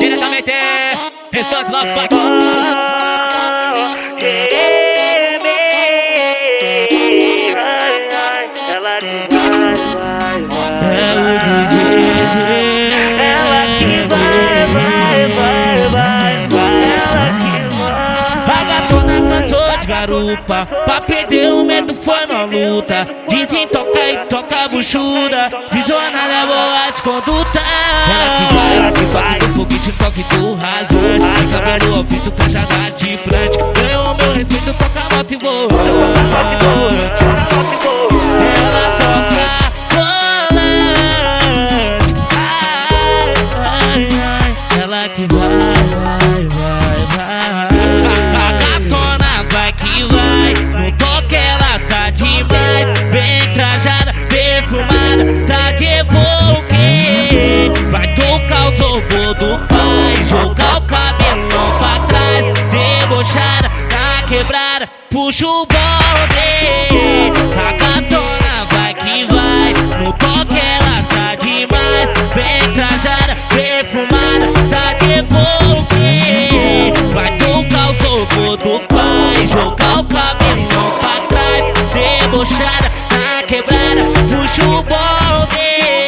Diretamente, restante lá pra Ela que vai, vai, vai. É vai, vai, vai, vai, vai. Ela que vai. A gatona cansou de garupa Pra perder o medo foi uma luta Dizem toca e toca buchuda Visionária boa de conduta Foguete, toque do De cabelo ao pinto, cajada de frente Ganhou meu respeito, toca moto e voa. Ela toca volante. Ai, ai, ai. Ela que vai, vai, vai, vai. A gatona vai que vai. No toque ela tá demais. Bem trajada, perfumada Tá de evoque Debochada, tá quebrada Puxa o bonde A gatona vai que vai No toque ela tá demais. Bem trajada, perfumada Tá de evoque Vai tocar o soco do pai Jogar o cabelão pra trás. Debochada, tá quebrada Puxa o bonde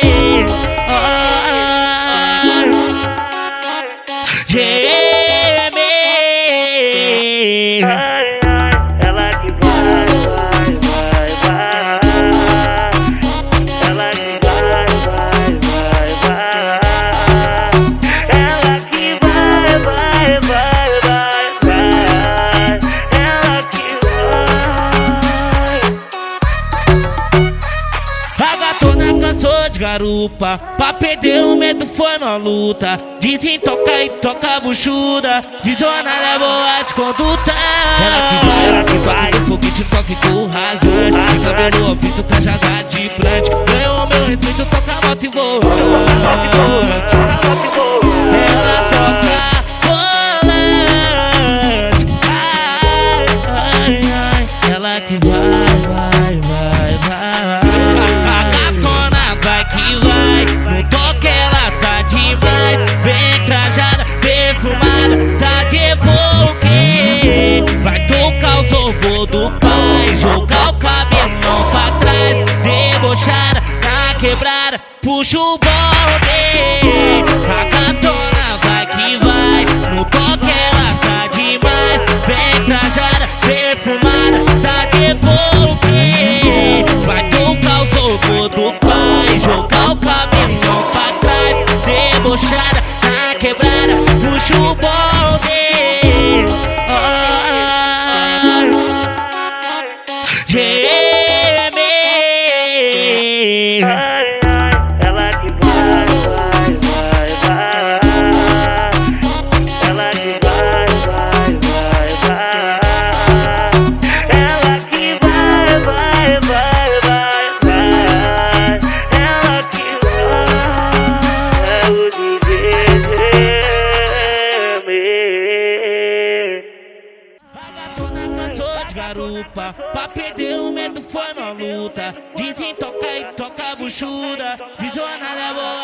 de garupa Pra perder o medo foi uma luta. Dizem toca e toca buchuda Visionária boa de conduta. Ela que vai, ela que vai. Foguete, toque do rasante De cabelo ao pinto, cajada de frente Ganhou meu respeito, toca moto e voa. Ela toca volante. Ai, ai, ai. Ela que vai, quebrada Puxa o bonde A gatona vai que vai. No Pra perder o medo foi uma luta. Dizem toca e toca buchuda. Visionária boa